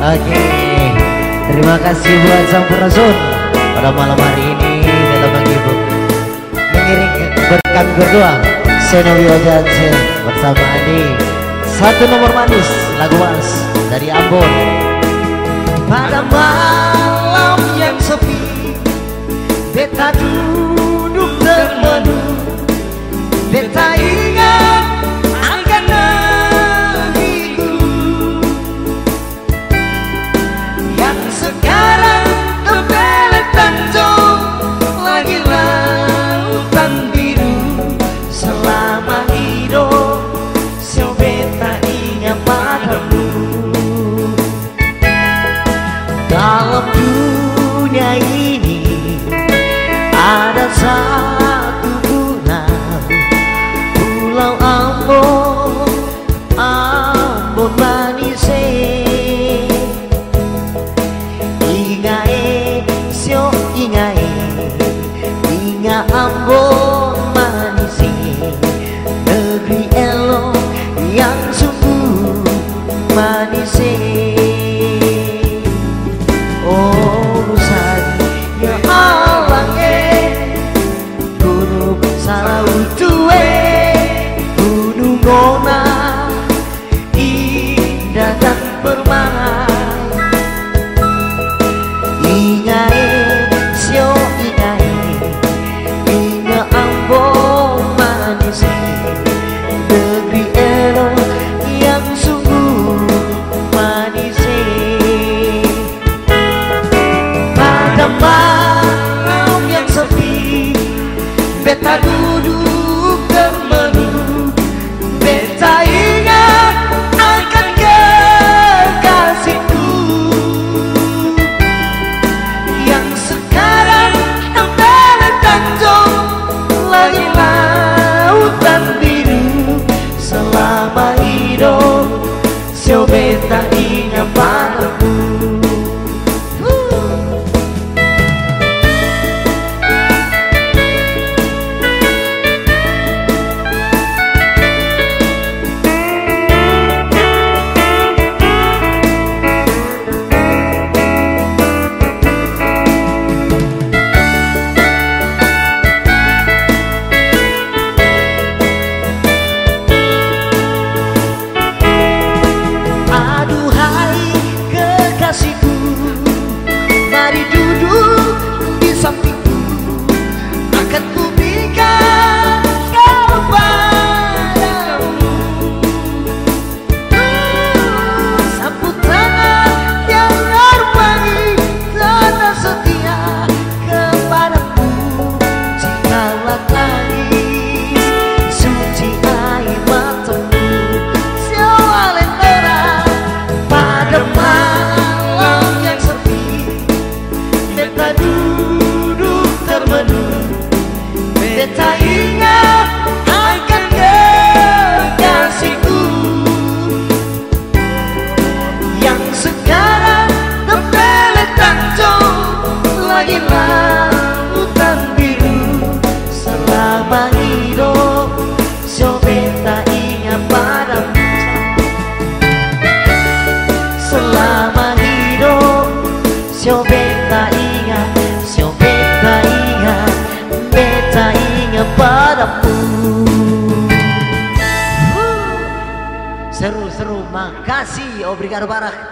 Oke. Terima kasih buat Sang Rasul Pada malam hari ini dalam ibu Mengiring berkat berdoa Senowio Janji bersama Adi Satu nomor manis lagu Mas dari Ambon Pada malam yang sepi Beta 在 duwe gunung rona indah dan permana ingat Sio beta beta Beta Seru-seru Makasih Obrigado Barak.